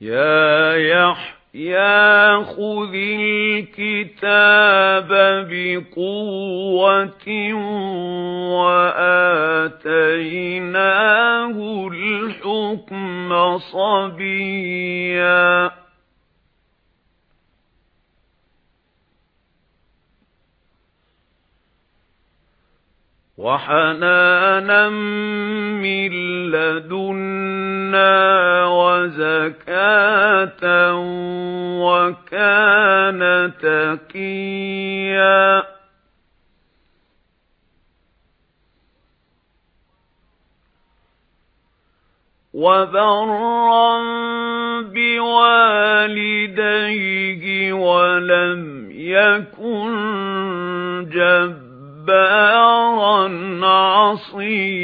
يا يحيى خذ الكتاب بقوة وآتيناه الحكم صبيا. وحنانا من لدنا وكان تقيا وبرا بوالديه ولم يكن جبارا عصيا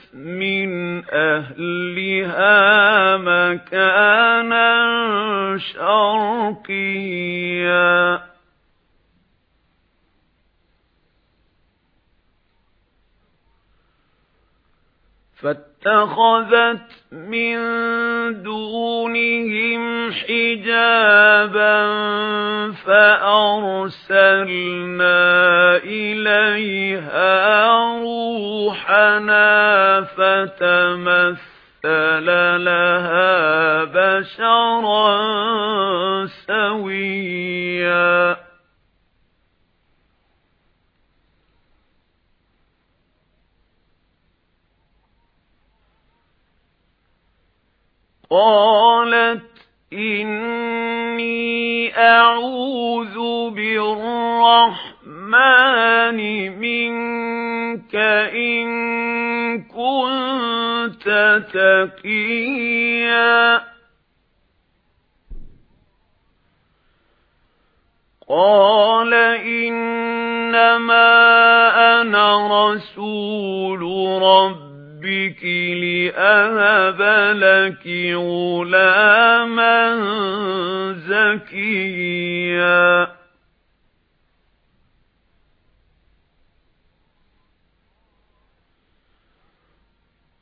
من أهلها مكانا شرقيا. فاتخذت من دونهم حجابا فأرسلنا إليها فتمثل لها بشرا سويا قالت إني أعوذ بالرحمن منك إن كنت تقيا. قال إنما أنا رسول رب رَبِّكِ لِأَهَبَ لَكِ غُلَامًا زَكِيًّا.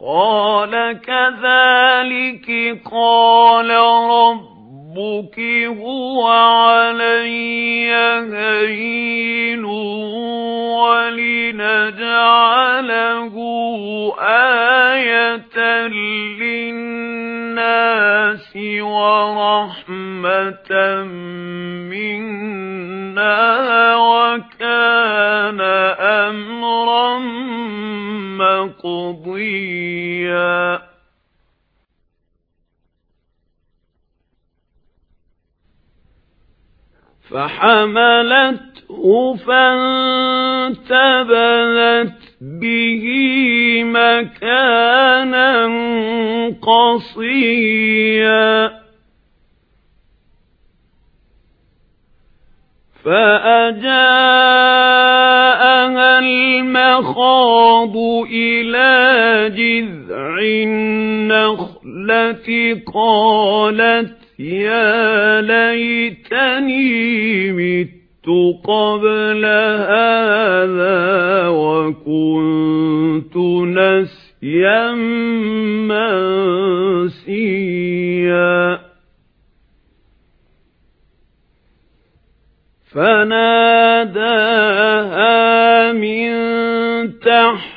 قَالَ كَذَلِكِ قَالَ رَبُّكِ هُوَ عَلَيَّ هَيِّنٌ وَلِنَجْعَلَهُ آيَةً لِلنَّاسِ وَرَحْمَةً مِنَّا مَّقْضِيًّا فَحَمَلَتْهُ فَانتَبَذَتْ بِهِ مَكَانًا قَصِيًّا. فَأَجَاءَهَا الْمَخَاضُ إِلَى جِذْعِ النَّخْلَةِ قَالَتْ يَا لَيْتَنِي مِتُّ قَبْلَ هَذَا وَكُنتُ نَسْيًا مَّنسِيًّا. فَنَادَاهَا مِن تَحْتِهَا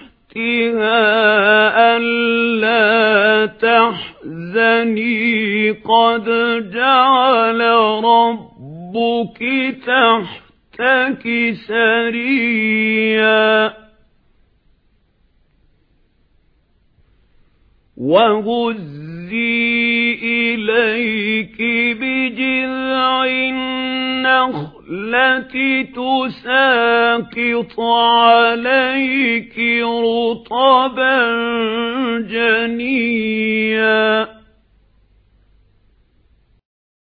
ألا تحزني قد جعل ربك تحتك سريا. وهزي إليك بجذع النخلة تساقط عليك رطبا جنيا